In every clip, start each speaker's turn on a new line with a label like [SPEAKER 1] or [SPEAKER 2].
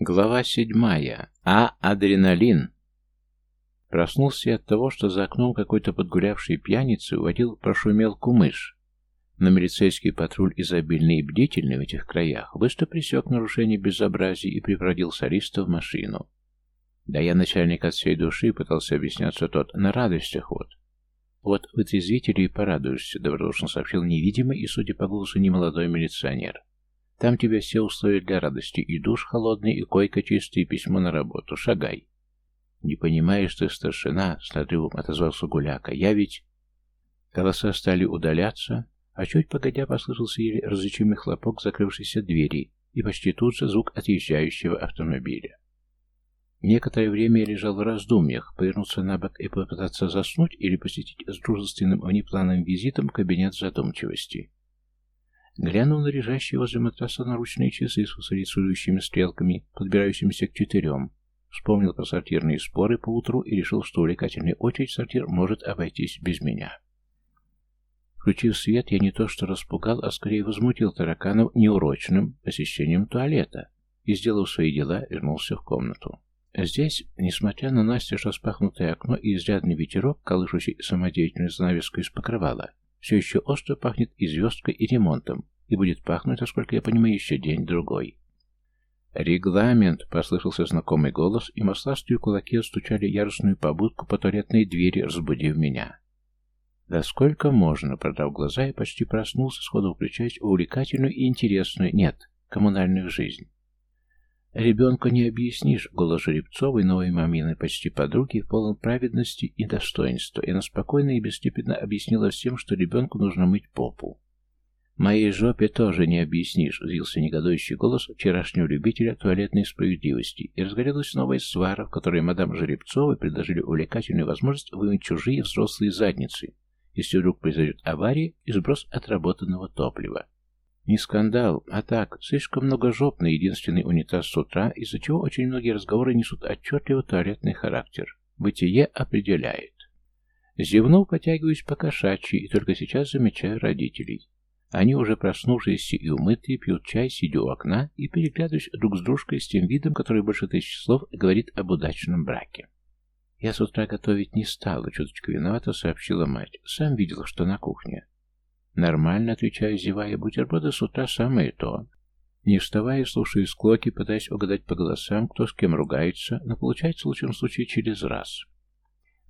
[SPEAKER 1] Глава седьмая. А. Адреналин. Проснулся я от того, что за окном какой-то подгулявший пьяницы уводил прошумел кумыш. Но милицейский патруль, изобильный и бдительный в этих краях, быстро пресек нарушение безобразий и припроводил солиста в машину. Да я начальник от всей души, пытался объясняться тот, на радостях вот. Вот вытрезвители и порадуешься, добродушно сообщил невидимый и, судя по голосу, немолодой милиционер. Там тебе все условия для радости. И душ холодный, и койка чистая, и письмо на работу. Шагай. Не понимаешь ты, старшина, с надрывом отозвался Гуляка. Я ведь... Голоса стали удаляться, а чуть погодя послышался еле различимый хлопок закрывшейся двери и почти тут же звук отъезжающего автомобиля. Некоторое время я лежал в раздумьях, повернуться на бок и попытаться заснуть или посетить с дружественным внеплановым визитом кабинет задумчивости. Глянул на лежащие возле матраса наручные часы с рисующими стрелками, подбирающимися к четырем. Вспомнил про сортирные споры по утру и решил, что увлекательная очередь сортир может обойтись без меня. Включив свет, я не то что распугал, а скорее возмутил тараканов неурочным посещением туалета и, сделав свои дела, вернулся в комнату. Здесь, несмотря на настежь распахнутое окно и изрядный ветерок, колышущий самодеятельную занавеску из покрывала, все еще остро пахнет и звездкой, и ремонтом, и будет пахнуть, насколько я понимаю, еще день-другой. «Регламент!» — послышался знакомый голос, и масластые кулаки стучали яростную побудку по туалетной двери, разбудив меня. «Да сколько можно?» — продав глаза, и почти проснулся, сходу включаясь увлекательную и интересную, нет, коммунальную жизнь. Ребенку не объяснишь, голос Жеребцовой, новой маминой почти подруги, полон праведности и достоинства, и она спокойно и бесстепенно объяснила всем, что ребенку нужно мыть попу. «Моей жопе тоже не объяснишь», — взвился негодующий голос вчерашнего любителя туалетной справедливости, и разгорелась новая свара, в которой мадам Жеребцовой предложили увлекательную возможность вымыть чужие взрослые задницы, если вдруг произойдет авария и сброс отработанного топлива. Не скандал, а так, слишком много жоп на единственный унитаз с утра, из-за чего очень многие разговоры несут отчетливо туалетный характер. Бытие определяет. Зевнув, потягиваюсь по кошачьи, и только сейчас замечаю родителей. Они уже проснувшиеся и умытые, пьют чай, сидя у окна и переглядываясь друг с дружкой с тем видом, который больше тысяч слов говорит об удачном браке. «Я с утра готовить не стала», — чуточку виновата сообщила мать. «Сам видел, что на кухне. Нормально, отвечаю, зевая, бутерброды с утра самое то. Не вставая, слушаю склоки, пытаясь угадать по голосам, кто с кем ругается, но получается в лучшем случае через раз.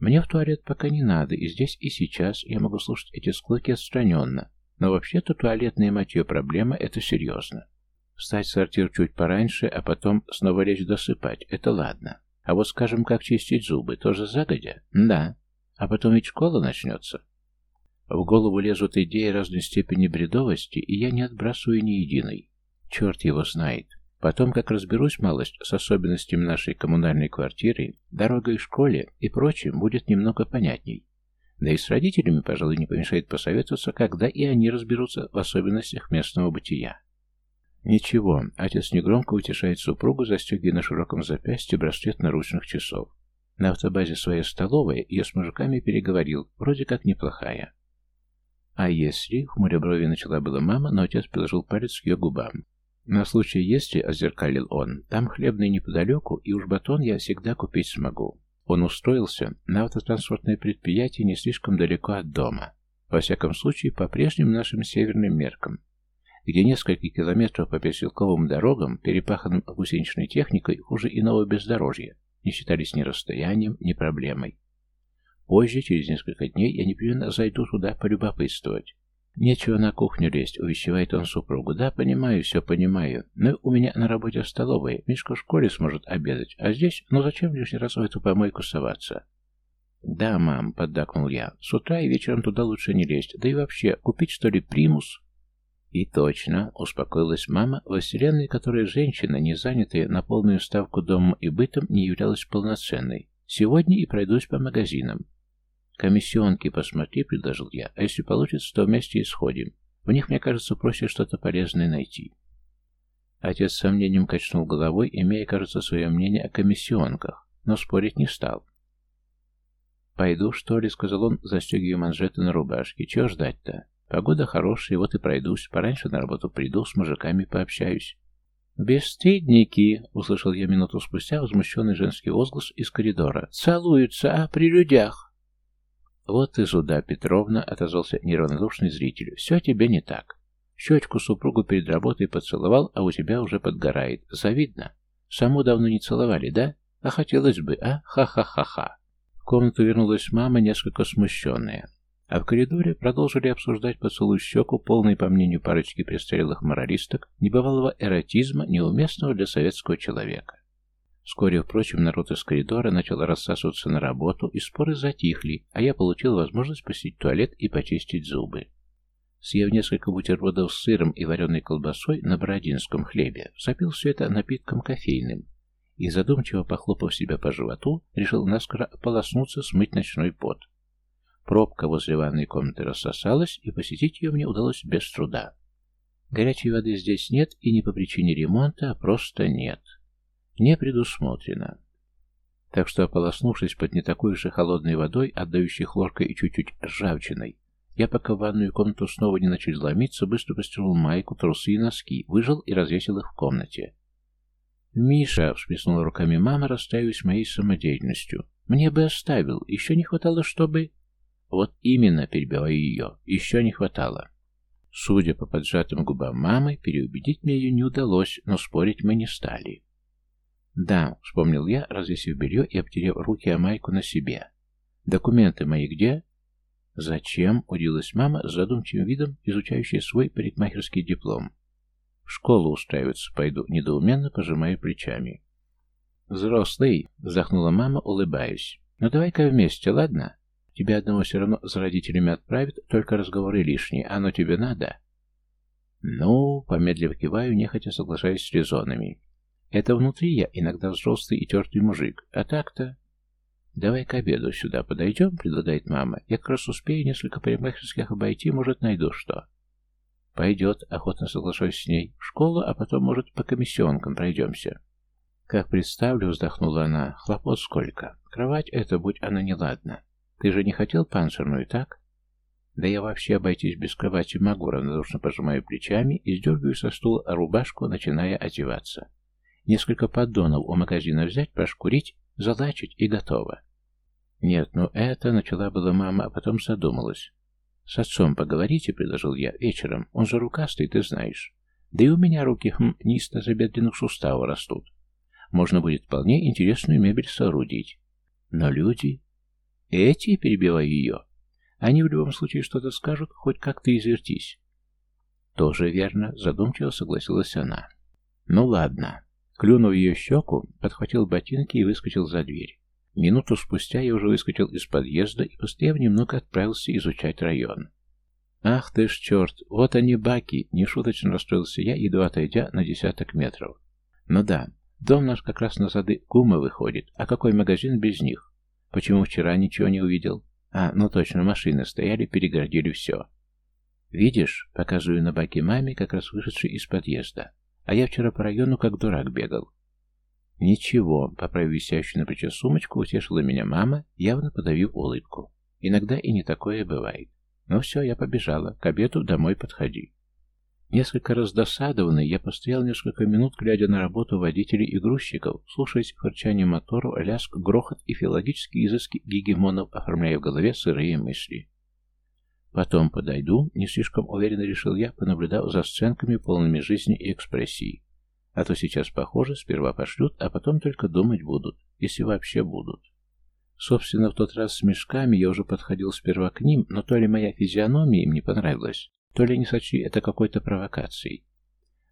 [SPEAKER 1] Мне в туалет пока не надо, и здесь, и сейчас я могу слушать эти склоки отстраненно, но вообще-то туалетная мать ее проблема — это серьезно. Встать в сортир чуть пораньше, а потом снова лечь досыпать — это ладно. А вот, скажем, как чистить зубы, тоже загодя? Да. А потом ведь школа начнется. В голову лезут идеи разной степени бредовости, и я не отбрасываю ни единой. Черт его знает. Потом, как разберусь малость с особенностями нашей коммунальной квартиры, дорогой в школе и прочим, будет немного понятней. Да и с родителями, пожалуй, не помешает посоветоваться, когда и они разберутся в особенностях местного бытия. Ничего, отец негромко утешает супругу, застегивая на широком запястье браслет наручных часов. На автобазе своя столовая я с мужиками переговорил, вроде как неплохая. «А если...» — хмуря брови начала была мама, но отец приложил палец к ее губам. «На случай если...» — озеркалил он. «Там хлебный неподалеку, и уж батон я всегда купить смогу». Он устроился на автотранспортное предприятие не слишком далеко от дома. Во всяком случае, по прежним нашим северным меркам, где несколько километров по переселковым дорогам, перепаханным гусеничной техникой, хуже иного бездорожья, не считались ни расстоянием, ни проблемой. Позже, через несколько дней, я непременно зайду туда полюбопытствовать. Нечего на кухню лезть, увещевает он супругу. Да, понимаю, все понимаю. Но у меня на работе в столовой. Мишка в школе сможет обедать. А здесь, ну зачем лишний раз в эту помойку соваться? Да, мам, поддакнул я. С утра и вечером туда лучше не лезть. Да и вообще, купить что ли примус? И точно, успокоилась мама, во вселенной, которой женщина, не занятая на полную ставку домом и бытом, не являлась полноценной. Сегодня и пройдусь по магазинам. «Комиссионки посмотри», — предложил я. «А если получится, то вместе и сходим. В них, мне кажется, проще что-то полезное найти». Отец с сомнением качнул головой, имея, кажется, свое мнение о комиссионках, но спорить не стал. «Пойду, что ли?» — сказал он, застегивая манжеты на рубашке. «Чего ждать-то? Погода хорошая, вот и пройдусь. Пораньше на работу приду, с мужиками пообщаюсь». «Бесстыдники!» — услышал я минуту спустя возмущенный женский возглас из коридора. «Целуются, а, при людях!» «Вот и Зуда Петровна!» — отозвался неравнодушный зритель. «Все тебе не так. Щечку супругу перед работой поцеловал, а у тебя уже подгорает. Завидно. Саму давно не целовали, да? А хотелось бы, а? Ха-ха-ха-ха!» В комнату вернулась мама, несколько смущенная. А в коридоре продолжили обсуждать поцелуй щеку, полный, по мнению парочки престарелых моралисток, небывалого эротизма, неуместного для советского человека. Вскоре, впрочем, народ из коридора начал рассасываться на работу, и споры затихли, а я получил возможность посетить туалет и почистить зубы. Съев несколько бутербродов с сыром и вареной колбасой на бородинском хлебе, запил все это напитком кофейным и, задумчиво похлопав себя по животу, решил наскоро ополоснуться, смыть ночной пот. Пробка возле ванной комнаты рассосалась, и посетить ее мне удалось без труда. Горячей воды здесь нет, и не по причине ремонта, а просто нет. Не предусмотрено. Так что, ополоснувшись под не такой же холодной водой, отдающей хлоркой и чуть-чуть ржавчиной, я, пока в ванную комнату снова не начали ломиться, быстро постирал майку, трусы и носки, выжил и развесил их в комнате. «Миша!» — всплеснула руками мама, расстаиваясь моей самодеятельностью. «Мне бы оставил. Еще не хватало, чтобы...» Вот именно, перебиваю ее, еще не хватало. Судя по поджатым губам мамы, переубедить мне ее не удалось, но спорить мы не стали. «Да», — вспомнил я, развесив белье и обтерев руки о майку на себе. «Документы мои где?» «Зачем?» — удивилась мама с задумчивым видом, изучающая свой парикмахерский диплом. «В школу устраиваться пойду», — недоуменно пожимаю плечами. «Взрослый», — вздохнула мама, улыбаясь. «Ну давай-ка вместе, ладно?» Тебя одного все равно за родителями отправят, только разговоры лишние. Оно тебе надо?» «Ну...» — помедлив киваю, нехотя соглашаясь с резонами. «Это внутри я, иногда взрослый и тертый мужик. А так-то...» «Давай к обеду сюда подойдем», — предлагает мама. «Я как раз успею несколько парикмахерских обойти, может, найду что». «Пойдет», — охотно соглашаюсь с ней. «В школу, а потом, может, по комиссионкам пройдемся». «Как представлю», — вздохнула она, — «хлопот сколько. Кровать эта, будь она неладна. Ты же не хотел панцирную, так? Да я вообще обойтись без кровати могу, равнодушно пожимаю плечами и сдергиваю со стула рубашку, начиная одеваться. Несколько поддонов у магазина взять, пошкурить, залачить и готово. Нет, ну это, начала была мама, а потом задумалась. С отцом поговорите, предложил я, вечером. Он же рукастый, ты знаешь. Да и у меня руки, хм, низ тазобедренных суставов растут. Можно будет вполне интересную мебель соорудить. Но люди... Эти, перебиваю ее, они в любом случае что-то скажут, хоть как-то извертись. Тоже верно, задумчиво согласилась она. Ну ладно. Клюнув ее щеку, подхватил ботинки и выскочил за дверь. Минуту спустя я уже выскочил из подъезда и, постояв немного, отправился изучать район. «Ах ты ж черт! Вот они, баки!» — нешуточно расстроился я, едва отойдя на десяток метров. «Ну да, дом наш как раз на сады Кума выходит, а какой магазин без них? Почему вчера ничего не увидел? А, ну точно, машины стояли, перегородили все. Видишь, показываю на баке маме, как раз вышедшей из подъезда. А я вчера по району как дурак бегал. Ничего, поправив висящую на плече сумочку, утешила меня мама, явно подавив улыбку. Иногда и не такое бывает. Ну все, я побежала. К обеду домой подходи. Несколько раз досадованный, я постоял несколько минут, глядя на работу водителей и грузчиков, слушаясь фырчание мотору, ляск, грохот и филологические языки гегемонов, оформляя в голове сырые мысли. Потом подойду, не слишком уверенно решил я, понаблюдав за сценками, полными жизни и экспрессии. А то сейчас, похоже, сперва пошлют, а потом только думать будут, если вообще будут. Собственно, в тот раз с мешками я уже подходил сперва к ним, но то ли моя физиономия им не понравилась, то ли не сочли это какой-то провокацией.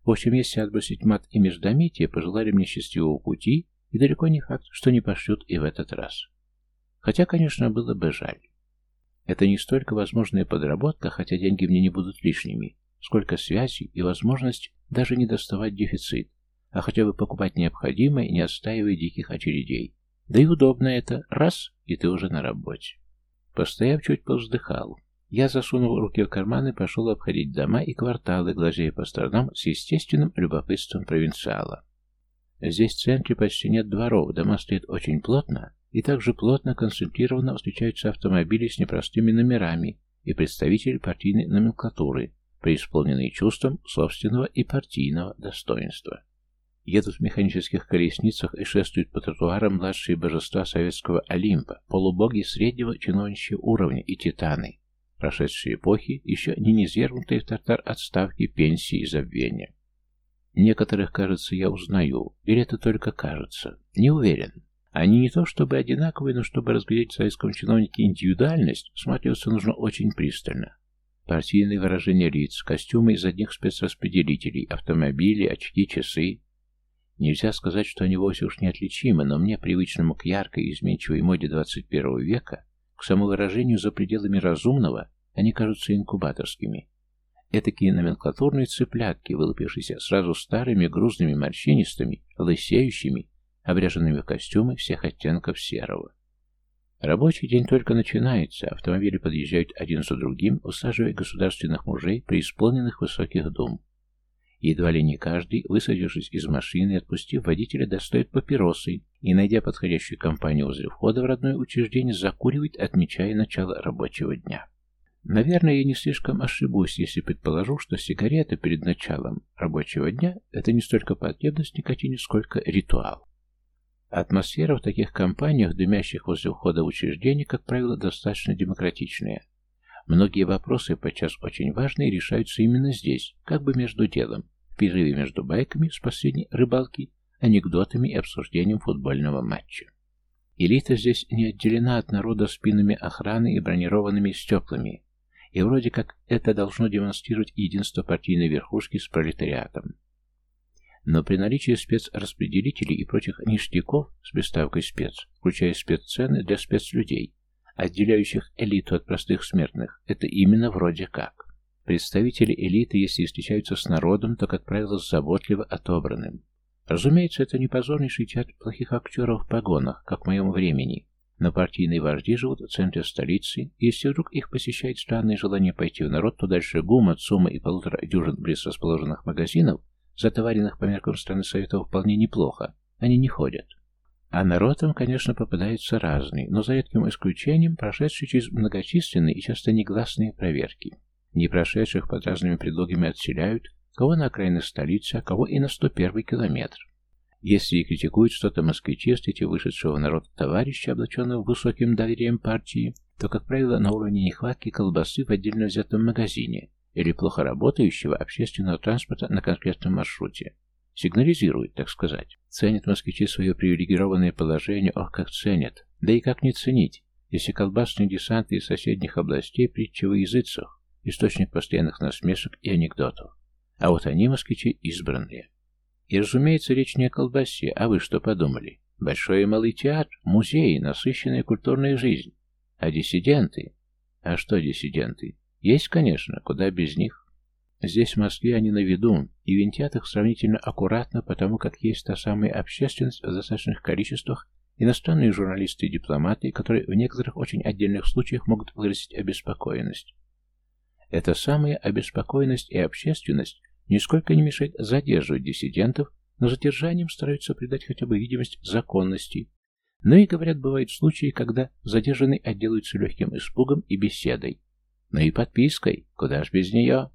[SPEAKER 1] В общем, если отбросить мат и междометие, пожелали мне счастливого пути, и далеко не факт, что не пошлют и в этот раз. Хотя, конечно, было бы жаль. Это не столько возможная подработка, хотя деньги мне не будут лишними, сколько связей и возможность даже не доставать дефицит, а хотя бы покупать необходимое, не отстаивая диких очередей. Да и удобно это, раз, и ты уже на работе. Постояв чуть повздыхал, я, засунул руки в карманы, пошел обходить дома и кварталы, глазея по сторонам с естественным любопытством провинциала. Здесь в центре почти нет дворов, дома стоят очень плотно, и также плотно концентрированно встречаются автомобили с непростыми номерами и представители партийной номенклатуры, преисполненные чувством собственного и партийного достоинства. Едут в механических колесницах и шествуют по тротуарам младшие божества советского Олимпа, полубоги среднего чиновничьего уровня и титаны, прошедшие эпохи, еще не низвергнутые в тартар отставки, пенсии и забвения. Некоторых, кажется, я узнаю, или это только кажется, не уверен. Они не то чтобы одинаковые, но чтобы разглядеть в советском чиновнике индивидуальность, смотреться нужно очень пристально. Партийные выражения лиц, костюмы из одних спецраспределителей, автомобили, очки, часы, Нельзя сказать, что они вовсе уж неотличимы, но мне, привычному к яркой и изменчивой моде 21 века, к самовыражению за пределами разумного, они кажутся инкубаторскими. Этакие номенклатурные цыплятки, вылупившиеся сразу старыми, грузными морщинистыми, лысеющими, обряженными в костюмы всех оттенков серого. Рабочий день только начинается, автомобили подъезжают один за другим, усаживая государственных мужей, преисполненных высоких дум. Едва ли не каждый, высадившись из машины и отпустив водителя, достает папиросы и, найдя подходящую компанию возле входа в родное учреждение, закуривает, отмечая начало рабочего дня. Наверное, я не слишком ошибусь, если предположу, что сигарета перед началом рабочего дня – это не столько потребность никотине, сколько ритуал. Атмосфера в таких компаниях, дымящих возле входа в учреждение, как правило, достаточно демократичная. Многие вопросы, подчас очень важные, решаются именно здесь, как бы между делом, в перерыве между байками с последней рыбалки, анекдотами и обсуждением футбольного матча. Элита здесь не отделена от народа спинами охраны и бронированными стеклами, и вроде как это должно демонстрировать единство партийной верхушки с пролетариатом. Но при наличии спецраспределителей и прочих ништяков с приставкой «спец», включая спеццены для спецлюдей, отделяющих элиту от простых смертных, это именно вроде как. Представители элиты, если встречаются с народом, то, как правило, заботливо отобранным. Разумеется, это не позорнейший театр плохих актеров в погонах, как в моем времени, но партийные вожди живут в центре столицы, и если вдруг их посещает странное желание пойти в народ, то дальше гума, цума и полутора дюжин близ расположенных магазинов, затоваренных по меркам страны Советов вполне неплохо, они не ходят. А народ там, конечно, попадается разный, но за редким исключением прошедший через многочисленные и часто негласные проверки. Не прошедших под разными предлогами отселяют, кого на окраины столицы, а кого и на 101 километр. Если и критикуют что-то москвичи, встретив вышедшего в народ товарища, облаченного высоким доверием партии, то, как правило, на уровне нехватки колбасы в отдельно взятом магазине или плохо работающего общественного транспорта на конкретном маршруте. Сигнализирует, так сказать. Ценят москвичи свое привилегированное положение, ох, как ценят. Да и как не ценить, если колбасные десанты из соседних областей притча во языцах, источник постоянных насмешек и анекдотов. А вот они, москвичи, избранные. И, разумеется, речь не о колбасе, а вы что подумали? Большой и малый театр, музеи, насыщенная культурная жизнь. А диссиденты? А что диссиденты? Есть, конечно, куда без них. Здесь, в Москве, они на виду, и винтят их сравнительно аккуратно, потому как есть та самая общественность в достаточных количествах, иностранные журналисты и дипломаты, которые в некоторых очень отдельных случаях могут выразить обеспокоенность. Эта самая обеспокоенность и общественность нисколько не мешает задерживать диссидентов, но задержанием стараются придать хотя бы видимость законности. Но и, говорят, бывают случаи, когда задержанный отделывается легким испугом и беседой. Но и подпиской, куда ж без нее?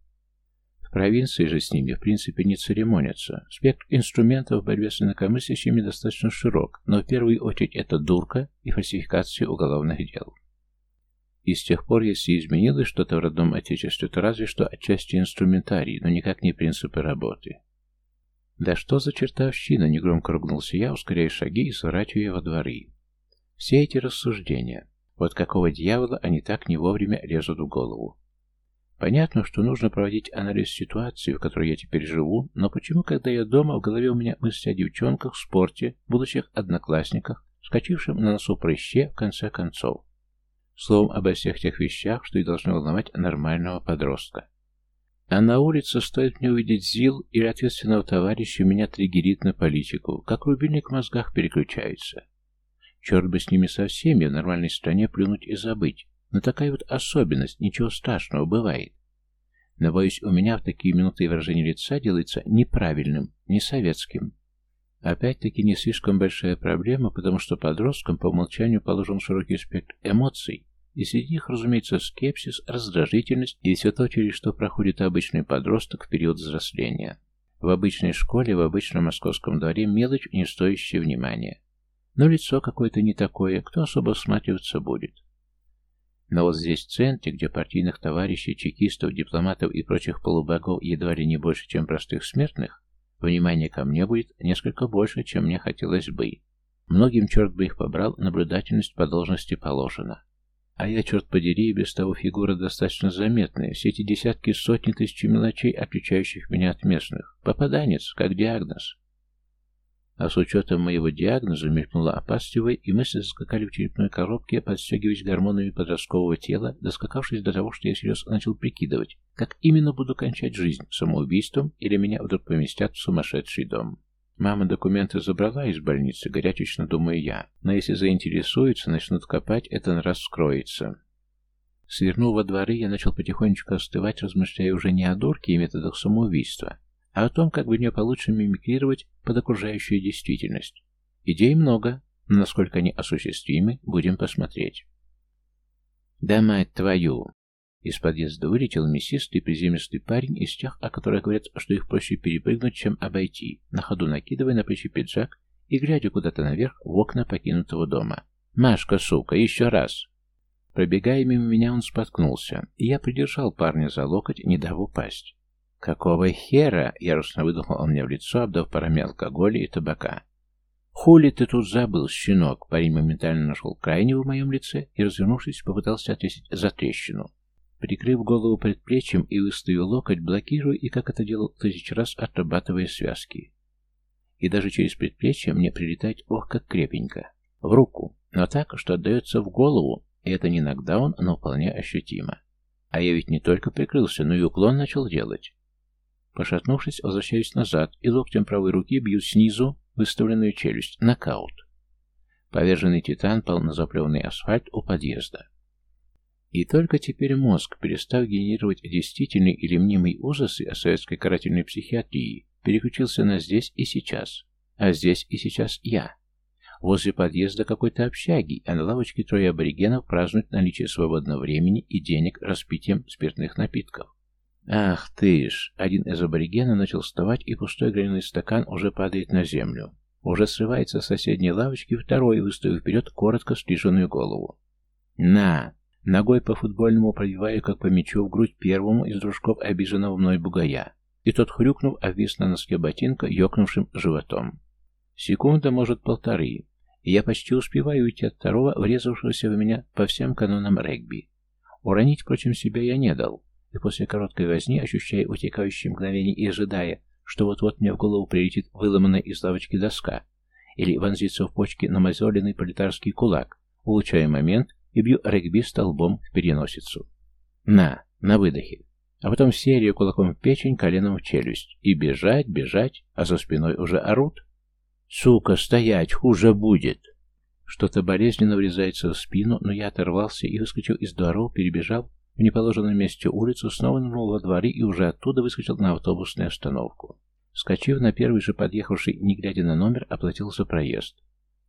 [SPEAKER 1] Провинции же с ними, в принципе, не церемонятся. Спектр инструментов в борьбе с инакомыслящими достаточно широк, но в первую очередь это дурка и фальсификация уголовных дел. И с тех пор, если изменилось что-то в родном отечестве, то разве что отчасти инструментарий, но никак не принципы работы. «Да что за чертовщина?» — негромко ругнулся я, ускоряя шаги и сворачивая во дворы. Все эти рассуждения. Вот какого дьявола они так не вовремя лезут в голову. Понятно, что нужно проводить анализ ситуации, в которой я теперь живу, но почему, когда я дома, в голове у меня мысли о девчонках, спорте, будущих одноклассниках, скачившем на носу прыще, в конце концов? Словом, обо всех тех вещах, что и должно волновать нормального подростка. А на улице стоит мне увидеть ЗИЛ или ответственного товарища, меня триггерит на политику, как рубильник в мозгах переключается. Черт бы с ними со всеми, в нормальной стране плюнуть и забыть. Но такая вот особенность, ничего страшного, бывает. Но, боюсь, у меня в такие минуты выражение лица делается неправильным, не советским. Опять-таки не слишком большая проблема, потому что подросткам по умолчанию положен широкий спектр эмоций, и среди них, разумеется, скепсис, раздражительность и все то, через что проходит обычный подросток в период взросления. В обычной школе, в обычном московском дворе мелочь, не стоящая внимания. Но лицо какое-то не такое, кто особо всматриваться будет. Но вот здесь, в центре, где партийных товарищей, чекистов, дипломатов и прочих полубогов едва ли не больше, чем простых смертных, внимание ко мне будет несколько больше, чем мне хотелось бы. Многим, черт бы их побрал, наблюдательность по должности положена. А я, черт подери, и без того фигура достаточно заметная. Все эти десятки, сотни тысяч мелочей, отличающих меня от местных. Попаданец, как диагноз. А с учетом моего диагноза мелькнула опасливая, и мысли заскакали в черепной коробке, подстегиваясь гормонами подросткового тела, доскакавшись до того, что я серьезно начал прикидывать, как именно буду кончать жизнь, самоубийством или меня вдруг поместят в сумасшедший дом. Мама документы забрала из больницы, горячечно думаю я, но если заинтересуются, начнут копать, это вскроется. Свернув во дворы, я начал потихонечку остывать, размышляя уже не о дурке и методах самоубийства, а о том, как бы мне получше мимикрировать под окружающую действительность. Идей много, но насколько они осуществимы, будем посмотреть. «Да мать твою!» Из подъезда вылетел мясистый приземистый парень из тех, о которых говорят, что их проще перепрыгнуть, чем обойти, на ходу накидывая на плечи пиджак и глядя куда-то наверх в окна покинутого дома. «Машка, сука, еще раз!» Пробегая мимо меня, он споткнулся, и я придержал парня за локоть, не дав упасть. «Какого хера?» — яростно выдохнул он мне в лицо, обдав парами алкоголя и табака. «Хули ты тут забыл, щенок?» Парень моментально нашел крайнего в моем лице и, развернувшись, попытался отвесить за трещину. Прикрыв голову предплечьем и выставив локоть, блокируя и, как это делал тысяч раз, отрабатывая связки. И даже через предплечье мне прилетает, ох, как крепенько. В руку, но так, что отдается в голову, и это не нокдаун, но вполне ощутимо. А я ведь не только прикрылся, но и уклон начал делать. Пошатнувшись, возвращаюсь назад и локтем правой руки бью снизу выставленную челюсть. Нокаут. Поверженный титан пал на заплеванный асфальт у подъезда. И только теперь мозг, перестав генерировать действительные или мнимые ужасы о советской карательной психиатрии, переключился на здесь и сейчас. А здесь и сейчас я. Возле подъезда какой-то общаги, а на лавочке трое аборигенов празднуют наличие свободного времени и денег распитием спиртных напитков. Ах ты ж! Один из аборигенов начал вставать, и пустой граненый стакан уже падает на землю. Уже срывается с соседней лавочки второй, выставив вперед коротко стриженную голову. «На!» Ногой по-футбольному пробиваю, как по мячу, в грудь первому из дружков обиженного мной бугая. И тот, хрюкнув, обвис на носке ботинка, ёкнувшим животом. Секунда, может, полторы, и я почти успеваю уйти от второго, врезавшегося в меня по всем канонам регби. Уронить, впрочем, себя я не дал, и после короткой возни, ощущая утекающие мгновения и ожидая, что вот-вот мне в голову прилетит выломанная из лавочки доска, или вонзится в почки намазоленный пролетарский кулак, улучшая момент и бью регби столбом в переносицу. На, на выдохе. А потом серию кулаком в печень, коленом в челюсть. И бежать, бежать, а за спиной уже орут. «Сука, стоять, хуже будет!» Что-то болезненно врезается в спину, но я оторвался и, выскочил из дворов, перебежал в неположенном месте улицу, снова нырнул во дворы и уже оттуда выскочил на автобусную остановку. Скочив на первый же подъехавший, не глядя на номер, оплатил за проезд.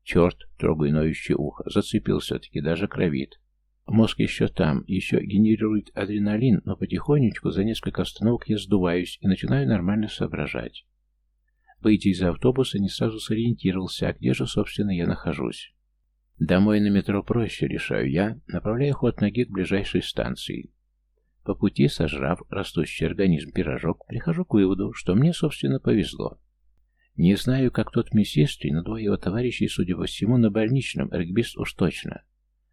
[SPEAKER 1] Черт, трогаю ноющее ухо, зацепился-таки, даже кровит. Мозг еще там, еще генерирует адреналин, но потихонечку за несколько остановок я сдуваюсь и начинаю нормально соображать. Выйдя из автобуса, не сразу сориентировался, а где же, собственно, я нахожусь. Домой на метро проще, решаю я, направляя ход ноги к ближайшей станции. По пути, сожрав растущий организм пирожок, прихожу к выводу, что мне, собственно, повезло. Не знаю, как тот мясистый, но двое его товарищей, судя по всему, на больничном, регбист уж точно.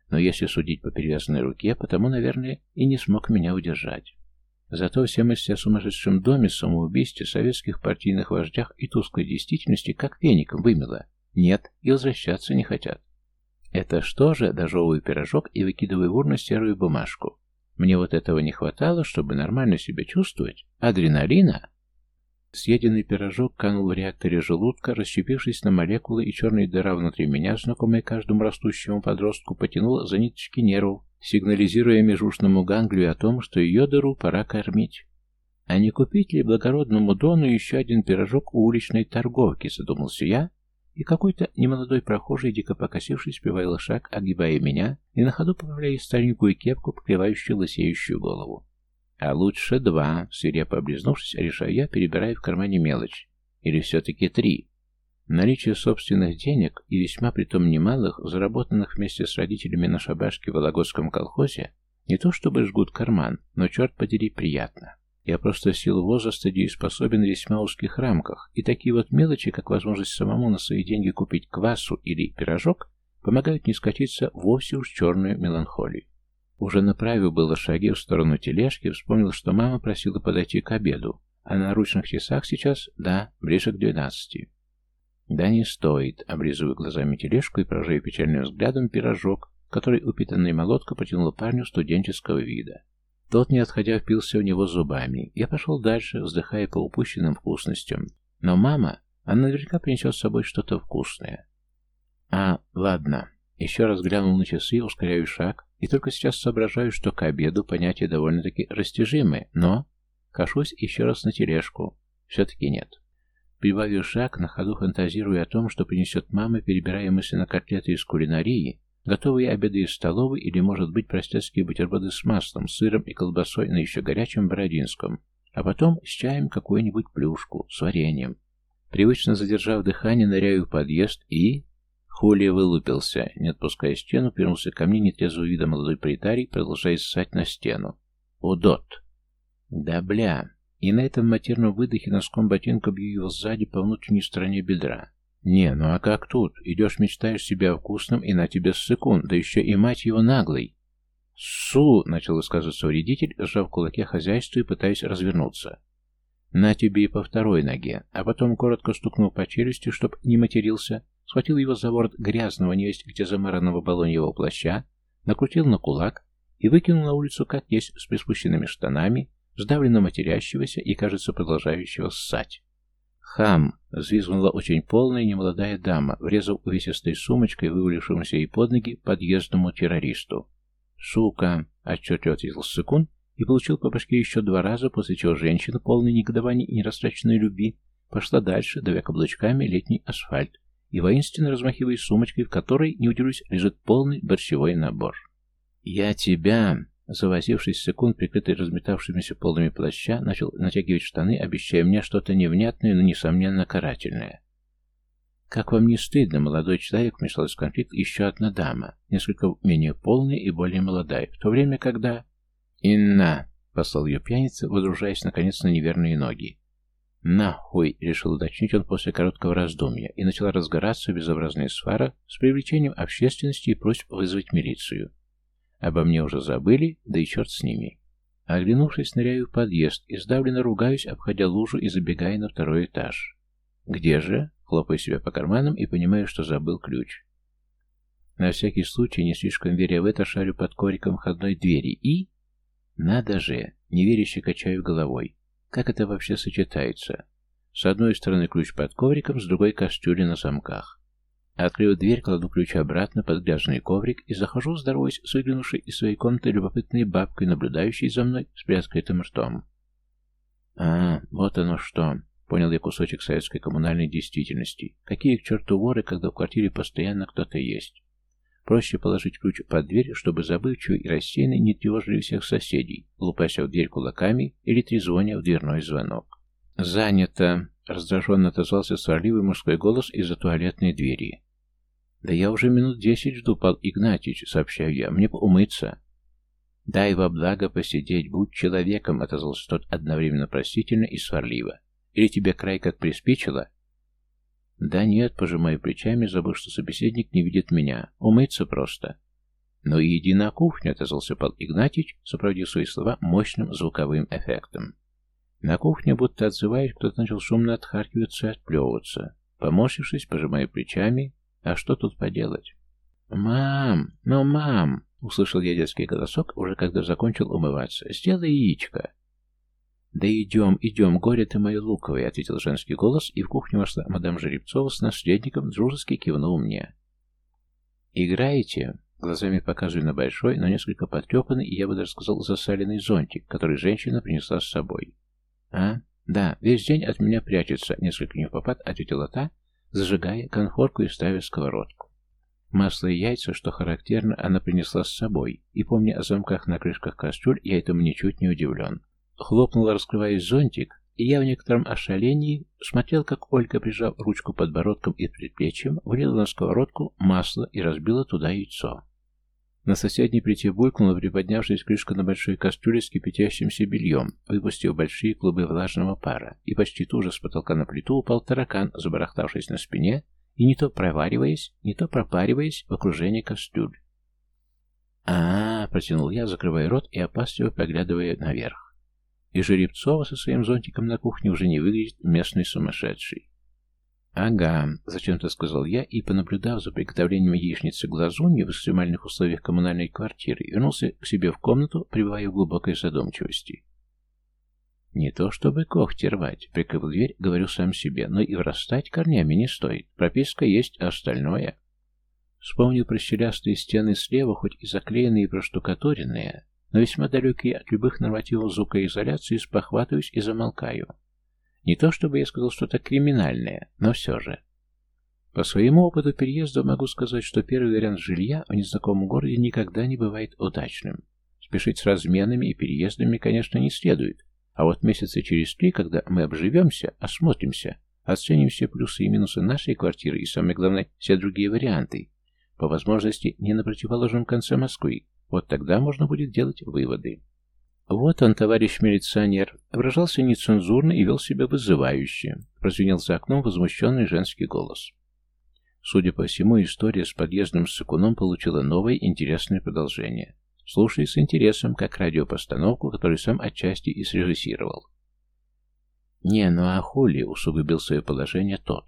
[SPEAKER 1] Но если судить по перевязанной руке, потому, наверное, и не смог меня удержать. Зато все мысли о сумасшедшем доме, самоубийстве, советских партийных вождях и тусклой действительности как феником вымело. Нет, и возвращаться не хотят. Это что же, дожевываю пирожок и выкидываю в урну серую бумажку. Мне вот этого не хватало, чтобы нормально себя чувствовать. Адреналина? Съеденный пирожок канул в реакторе желудка, расщепившись на молекулы, и черная дыра внутри меня, знакомая каждому растущему подростку, потянула за ниточки нервов, сигнализируя межушному ганглию о том, что ее дыру пора кормить. А не купить ли благородному Дону еще один пирожок у уличной торговки, задумался я, и какой-то немолодой прохожий, дико покосившись, прибавил шаг, огибая меня, и на ходу поправляя старенькую кепку, покрывающую лысеющую голову. А лучше два, свирепо облизнувшись, решаю я, перебирая в кармане мелочь. Или все-таки три. Наличие собственных денег, и весьма притом немалых, заработанных вместе с родителями на шабашке в Вологодском колхозе, не то чтобы жгут карман, но, черт подери, приятно. Я просто в силу возраста дееспособен в весьма узких рамках, и такие вот мелочи, как возможность самому на свои деньги купить квасу или пирожок, помогают не скатиться вовсе уж черную меланхолию. Уже направив было шаги в сторону тележки, вспомнил, что мама просила подойти к обеду, а на наручных часах сейчас, да, ближе к двенадцати. Да не стоит, облизывая глазами тележку и прожив печальным взглядом пирожок, который упитанная молотка потянула парню студенческого вида. Тот, не отходя, впился в него зубами. Я пошел дальше, вздыхая по упущенным вкусностям. Но мама, она наверняка принесет с собой что-то вкусное. А, ладно. Еще раз глянул на часы, ускоряю шаг, и только сейчас соображаю, что к обеду понятия довольно-таки растяжимы, но... Кашусь еще раз на тележку. Все-таки нет. Прибавив шаг, на ходу фантазируя о том, что принесет мама, перебирая мысленно котлеты из кулинарии, Готовые обеды из столовой или, может быть, простецкие бутерброды с маслом, сыром и колбасой на еще горячем бородинском, а потом с чаем какую-нибудь плюшку с вареньем. Привычно задержав дыхание, ныряю в подъезд и... Хулия вылупился, не отпуская стену, вернулся ко мне нетрезвого вида молодой пролетарий, продолжая ссать на стену. «Удот!» «Да бля!» И на этом матерном выдохе носком ботинка бью его сзади по внутренней стороне бедра. «Не, ну а как тут? Идешь, мечтаешь себя вкусным, и на тебе ссыкун, да еще и мать его наглый!» «Су!» — начал высказываться вредитель, сжав в кулаке хозяйство и пытаясь развернуться. «На тебе и по второй ноге!» А потом коротко стукнул по челюсти, чтоб не матерился, схватил его за ворот грязного, невесть где замаранного балоньего плаща, накрутил на кулак и выкинул на улицу как есть с приспущенными штанами, сдавленно матерящегося и, кажется, продолжающего ссать. «Хам!» — взвизгнула очень полная немолодая дама, врезав увесистой сумочкой, вывалившемуся ей под ноги, подъездному террористу. «Сука!» — отчетливо ответил Сыкун и получил по башке еще два раза, после чего женщина, полная негодования и нерастраченной любви, пошла дальше, давя каблучками летний асфальт и воинственно размахивая сумочкой, в которой, не удивлюсь, лежит полный борщевой набор. «Я тебя!» Завозившись секунд, прикрытый разметавшимися полами плаща, начал натягивать штаны, обещая мне что-то невнятное, но, несомненно, карательное. «Как вам не стыдно, молодой человек?» вмешалась в конфликт еще одна дама, несколько менее полная и более молодая, в то время, когда... «Инна!» — послал ее пьяница, водружаясь, наконец, на неверные ноги. «Нахуй!» — решил уточнить он после короткого раздумья, и начала разгораться безобразная свара с привлечением общественности и просьб вызвать милицию. Обо мне уже забыли, да и черт с ними. Оглянувшись, ныряю в подъезд и сдавленно ругаюсь, обходя лужу и забегая на второй этаж. «Где же?» — хлопаю себя по карманам и понимаю, что забыл ключ. На всякий случай, не слишком веря в это, шарю под ковриком входной двери и... Надо же! Неверяще качаю головой. Как это вообще сочетается? С одной стороны ключ под ковриком, с другой кастрюля на замках. Открыв дверь, кладу ключ обратно под грязный коврик и захожу, здороваясь с выглянувшей из своей комнаты любопытной бабкой, наблюдающей за мной с приоткрытым ртом. «А, вот оно что!» — понял я кусочек советской коммунальной действительности. «Какие к черту воры, когда в квартире постоянно кто-то есть?» Проще положить ключ под дверь, чтобы забывчивый и рассеянный не тревожили всех соседей, лупася в дверь кулаками или трезвоня в дверной звонок. «Занято!» — раздраженно отозвался сварливый мужской голос из-за туалетной двери. «Да я уже минут десять жду, Пал Игнатьич», — сообщаю я. «Мне умыться». «Дай во благо посидеть, будь человеком», — отозвался тот одновременно простительно и сварливо. «Или тебе край как приспичило?» «Да нет», — пожимаю плечами, забыв, что собеседник не видит меня. «Умыться просто». «Ну и иди на кухню», — отозвался Пал Игнатьич, сопроводив свои слова мощным звуковым эффектом. На кухне, будто отзываясь, кто-то начал шумно отхаркиваться и отплевываться. Поморщившись, пожимая плечами, а что тут поделать? «Мам! Ну, мам!» — услышал я детский голосок, уже когда закончил умываться. «Сделай яичко!» «Да идем, идем, горе ты мое луковое!» — ответил женский голос, и в кухню вошла мадам Жеребцова с наследником, дружески кивнул мне. «Играете?» — глазами показываю на большой, но несколько потрепанный, и я бы даже сказал, засаленный зонтик, который женщина принесла с собой. «А? Да, весь день от меня прячется», — несколько не в попад ответила та, зажигая конфорку и ставя сковородку. Масло и яйца, что характерно, она принесла с собой, и, помня о замках на крышках кастрюль, я этому ничуть не удивлен. Хлопнул, раскрываясь зонтик, и я в некотором ошалении смотрел, как Ольга, прижав ручку подбородком и предплечьем, влила на сковородку масло и разбила туда яйцо. На соседней плите булькнула, приподнявшись крышка на большой кастрюле с кипятящимся бельем, выпустив большие клубы влажного пара, и почти тут же с потолка на плиту упал таракан, забарахтавшись на спине, и не то провариваясь, не то пропариваясь в окружении кастрюль. а, -а, -а протянул я, закрывая рот и опасливо поглядывая наверх. И Жеребцова со своим зонтиком на кухне уже не выглядит местной сумасшедшей. «Ага», — зачем-то сказал я, и, понаблюдав за приготовлением яичницы глазуньи в экстремальных условиях коммунальной квартиры, вернулся к себе в комнату, пребывая в глубокой задумчивости. Не то чтобы когти рвать, прикрыв дверь, говорю сам себе, но и врастать корнями не стоит. Прописка есть, а остальное... Вспомнил про щелястые стены слева, хоть и заклеенные и проштукатуренные, но весьма далекие от любых нормативов звукоизоляции, спохватываюсь и замолкаю. Не то чтобы я сказал что-то криминальное, но все же. По своему опыту переезда могу сказать, что первый вариант жилья в незнакомом городе никогда не бывает удачным. Спешить с разменами и переездами, конечно, не следует. А вот месяца через три, когда мы обживемся, осмотримся, оценим все плюсы и минусы нашей квартиры и, самое главное, все другие варианты, по возможности не на противоположном конце Москвы, вот тогда можно будет делать выводы. Вот он, товарищ милиционер, выражался нецензурно и вел себя вызывающе. Прозвенел за окном возмущенный женский голос. Судя по всему, история с подъездным сыкуном получила новое интересное продолжение. Слушай с интересом, как радиопостановку, которую сам отчасти и срежиссировал. «Не, ну а хули?» — усугубил свое положение тот.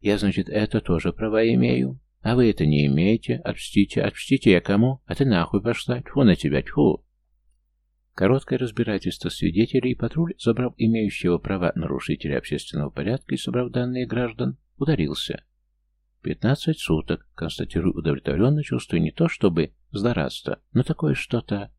[SPEAKER 1] «Я, значит, это тоже права имею?» А вы это не имеете. Отпстите, отпстите я кому? А ты нахуй пошла. Тьфу на тебя, тьфу. Короткое разбирательство свидетелей, патруль, забрав имеющего права нарушителя общественного порядка и собрав данные граждан, ударился. Пятнадцать суток, констатирую удовлетворенно, чувствую не то чтобы злорадство, но такое что-то.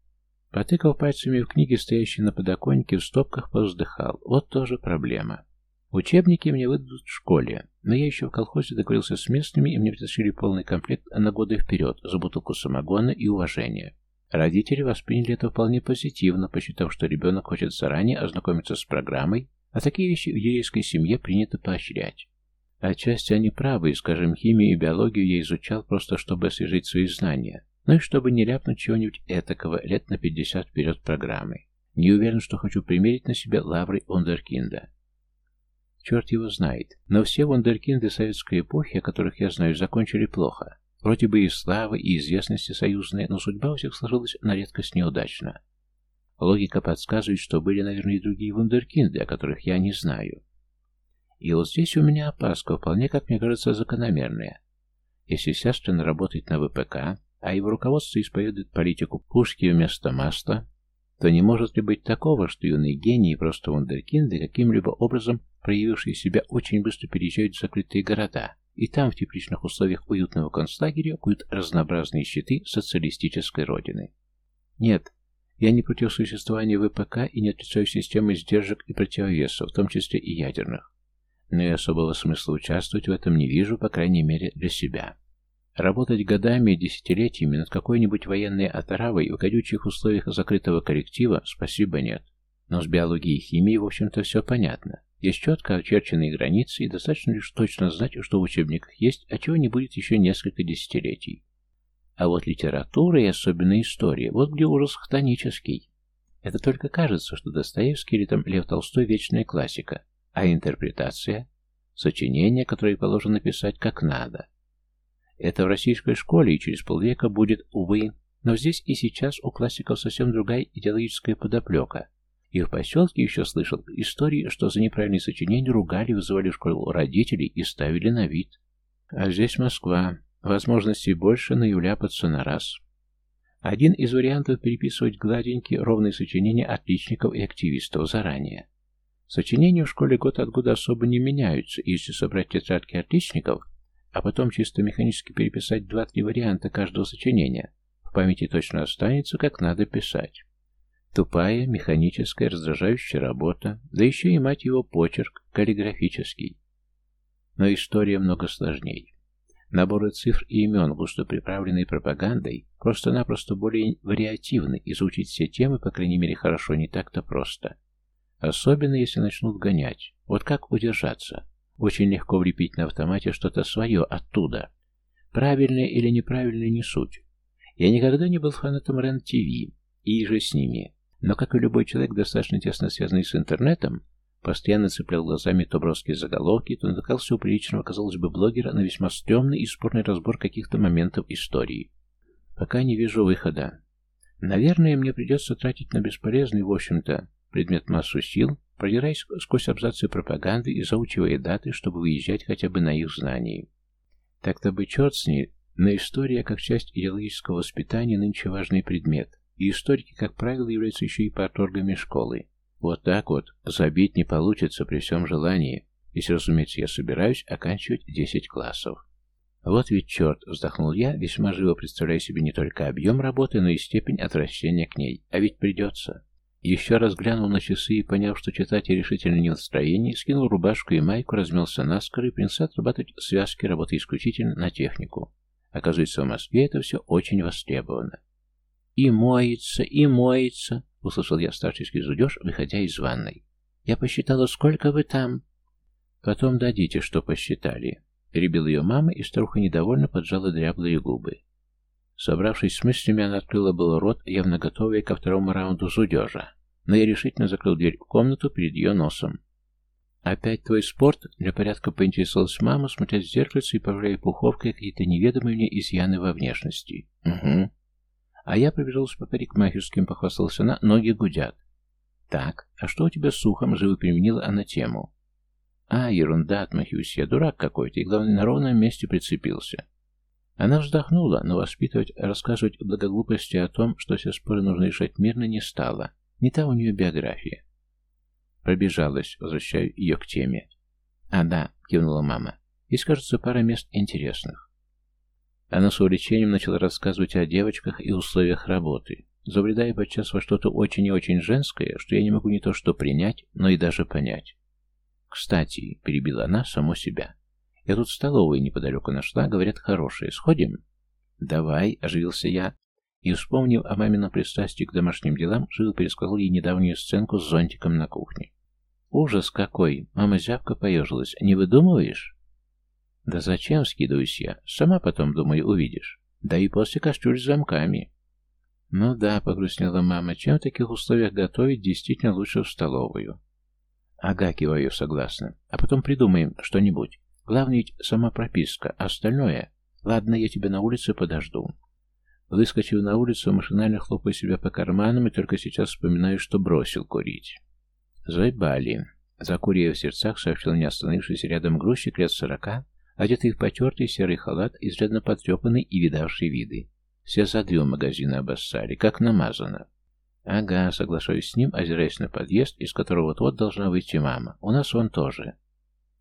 [SPEAKER 1] Потыкав пальцами в книге, стоящей на подоконнике, в стопках повздыхал. Вот тоже проблема. Учебники мне выдадут в школе, но я еще в колхозе договорился с местными, и мне притащили полный комплект на годы вперед за бутылку самогона и уважение. Родители восприняли это вполне позитивно, посчитав, что ребенок хочет заранее ознакомиться с программой, а такие вещи в еврейской семье принято поощрять. Отчасти они правы, и, скажем, химию и биологию я изучал просто, чтобы освежить свои знания, но и чтобы не ляпнуть чего-нибудь этакого лет на 50 вперед программы. Не уверен, что хочу примерить на себя лавры Ундеркинда. Черт его знает. Но все вундеркинды советской эпохи, о которых я знаю, закончили плохо. Вроде бы и слава, и известности союзные, но судьба у всех сложилась на редкость неудачно. Логика подсказывает, что были, наверное, и другие вундеркинды, о которых я не знаю. И вот здесь у меня опаска, вполне, как мне кажется, закономерная. Если сестрина работает на ВПК, а его руководство исповедует политику пушки вместо масла, то не может ли быть такого, что юные гении просто вундеркинды каким-либо образом проявившие себя, очень быстро переезжают в закрытые города, и там в тепличных условиях уютного концлагеря куют разнообразные щиты социалистической родины. Нет, я не против существования ВПК и не отрицаю системы сдержек и противовесов, в том числе и ядерных. Но и особого смысла участвовать в этом не вижу, по крайней мере, для себя. Работать годами и десятилетиями над какой-нибудь военной отравой в горючих условиях закрытого коллектива спасибо нет. Но с биологией и химией, в общем-то, все понятно. Есть четко очерченные границы, и достаточно лишь точно знать, что в учебниках есть, а чего не будет еще несколько десятилетий. А вот литература и особенно история, вот где ужас хтонический. Это только кажется, что Достоевский или там Лев Толстой – вечная классика, а интерпретация – сочинение, которое положено писать как надо. Это в российской школе и через полвека будет, увы, но здесь и сейчас у классиков совсем другая идеологическая подоплека – и в поселке еще слышал истории, что за неправильное сочинение ругали, вызывали в школу родителей и ставили на вид. А здесь Москва. Возможностей больше, но и вляпаться на раз. Один из вариантов переписывать гладенькие, ровные сочинения отличников и активистов заранее. Сочинения в школе год от года особо не меняются, если собрать тетрадки отличников, а потом чисто механически переписать два-три варианта каждого сочинения, в памяти точно останется, как надо писать. Тупая, механическая, раздражающая работа, да еще и, мать его, почерк, каллиграфический. Но история много сложнее. Наборы цифр и имен, густо приправленные пропагандой, просто-напросто более вариативны, и заучить все темы, по крайней мере, хорошо не так-то просто. Особенно, если начнут гонять. Вот как удержаться? Очень легко влепить на автомате что-то свое оттуда. Правильное или неправильное не суть. Я никогда не был фанатом РЕН-ТВ и же с ними. Но, как и любой человек, достаточно тесно связанный с интернетом, постоянно цеплял глазами то броские заголовки, то натыкался у приличного, казалось бы, блогера на весьма стрёмный и спорный разбор каких-то моментов истории. Пока не вижу выхода. Наверное, мне придется тратить на бесполезный, в общем-то, предмет массу сил, продираясь сквозь абзацы пропаганды и заучивая даты, чтобы выезжать хотя бы на их знании. Так-то бы черт с ней, но история, как часть идеологического воспитания, нынче важный предмет, и историки, как правило, являются еще и парторгами школы. Вот так вот, забить не получится при всем желании, если, разумеется, я собираюсь оканчивать 10 классов. Вот ведь черт, вздохнул я, весьма живо представляя себе не только объем работы, но и степень отвращения к ней. А ведь придется. Еще раз глянул на часы и, поняв, что читать я решительно не в настроении, скинул рубашку и майку, размялся наскоро и принялся отрабатывать связки, работы исключительно на технику. Оказывается, в Москве это все очень востребовано. «И моется, и моется», — услышал я старческий зудеж, выходя из ванной. «Я посчитала, сколько вы там?» «Потом дадите, что посчитали». Перебил ее мама, и старуха недовольно поджала дряблые губы. Собравшись с мыслями, она открыла был рот, явно готовая ко второму раунду зудежа но я решительно закрыл дверь в комнату перед ее носом. «Опять твой спорт?» — для порядка поинтересовалась мама, смотря в зеркальце и поправляя пуховкой какие-то неведомые мне изъяны во внешности. «Угу». А я пробежался по парикмахерским, похвастался на «ноги гудят». «Так, а что у тебя с ухом?» — живо применила она тему. «А, ерунда, отмахиваюсь я, дурак какой-то, и, главное, на ровном месте прицепился». Она вздохнула, но воспитывать, рассказывать благоглупости о том, что все споры нужно решать мирно, не стала. Не та у нее биография. Пробежалась, возвращаю ее к теме. «А, да», — кивнула мама. «Есть, кажется, пара мест интересных». Она с увлечением начала рассказывать о девочках и условиях работы, забредая подчас во что-то очень и очень женское, что я не могу не то что принять, но и даже понять. «Кстати», — перебила она саму себя, — «я тут столовую неподалеку нашла, говорят, хорошие. Сходим?» «Давай», — оживился я, и, вспомнив о мамином пристрастии к домашним делам, живо пересказал ей недавнюю сценку с зонтиком на кухне. «Ужас какой!» — мама зябко поежилась. «Не выдумываешь?» «Да зачем?» — скидываюсь я. «Сама потом, думаю, увидишь. Да и после кастрюль с замками». «Ну да», — погрустнела мама, — «чем в таких условиях готовить действительно лучше в столовую?» «Ага», — киваю согласно. «А потом придумаем что-нибудь. Главное ведь сама прописка, а остальное...» «Ладно, я тебя на улице подожду. Выскочив на улицу, машинально хлопаю себя по карманам и только сейчас вспоминаю, что бросил курить. Зайбали. Закурив в сердцах, сообщил мне остановившийся рядом грузчик лет сорока, одетый в потертый серый халат, изрядно потрепанный и видавший виды. Все зады у магазина обоссали, как намазано. Ага, соглашаюсь с ним, озираясь на подъезд, из которого вот-вот должна выйти мама. У нас он тоже.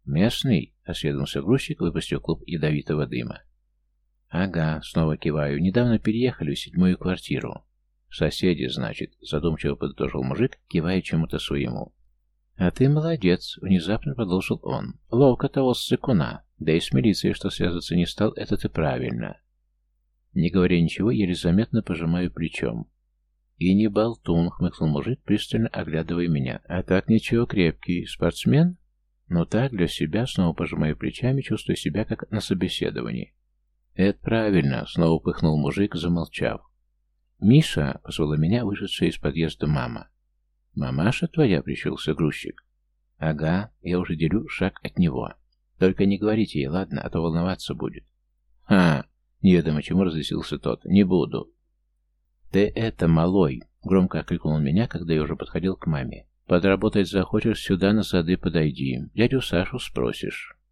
[SPEAKER 1] Местный, осведомился грузчик, выпустив клуб ядовитого дыма. «Ага», — снова киваю. «Недавно переехали в седьмую квартиру». «Соседи, значит», — задумчиво подытожил мужик, кивая чему-то своему. «А ты молодец», — внезапно продолжил он. «Ловко того ссыкуна. Да и с милицией, что связаться не стал, это ты правильно». Не говоря ничего, еле заметно пожимаю плечом. «И не болтун», — хмыкнул мужик, пристально оглядывая меня. «А так ничего крепкий. Спортсмен?» «Ну так, для себя, снова пожимаю плечами, чувствуя себя как на собеседовании. «Это правильно», — снова пыхнул мужик, замолчав. «Миша», — позвала меня вышедшая из подъезда мама. «Мамаша твоя?» — прищился грузчик. «Ага, я уже делю шаг от него. Только не говорите ей, ладно, а то волноваться будет». «Ха!» — неведомо чему разъясился тот. «Не буду». «Ты это, малой!» — громко окликнул меня, когда я уже подходил к маме. «Подработать захочешь, сюда на сады подойди. Дядю Сашу спросишь».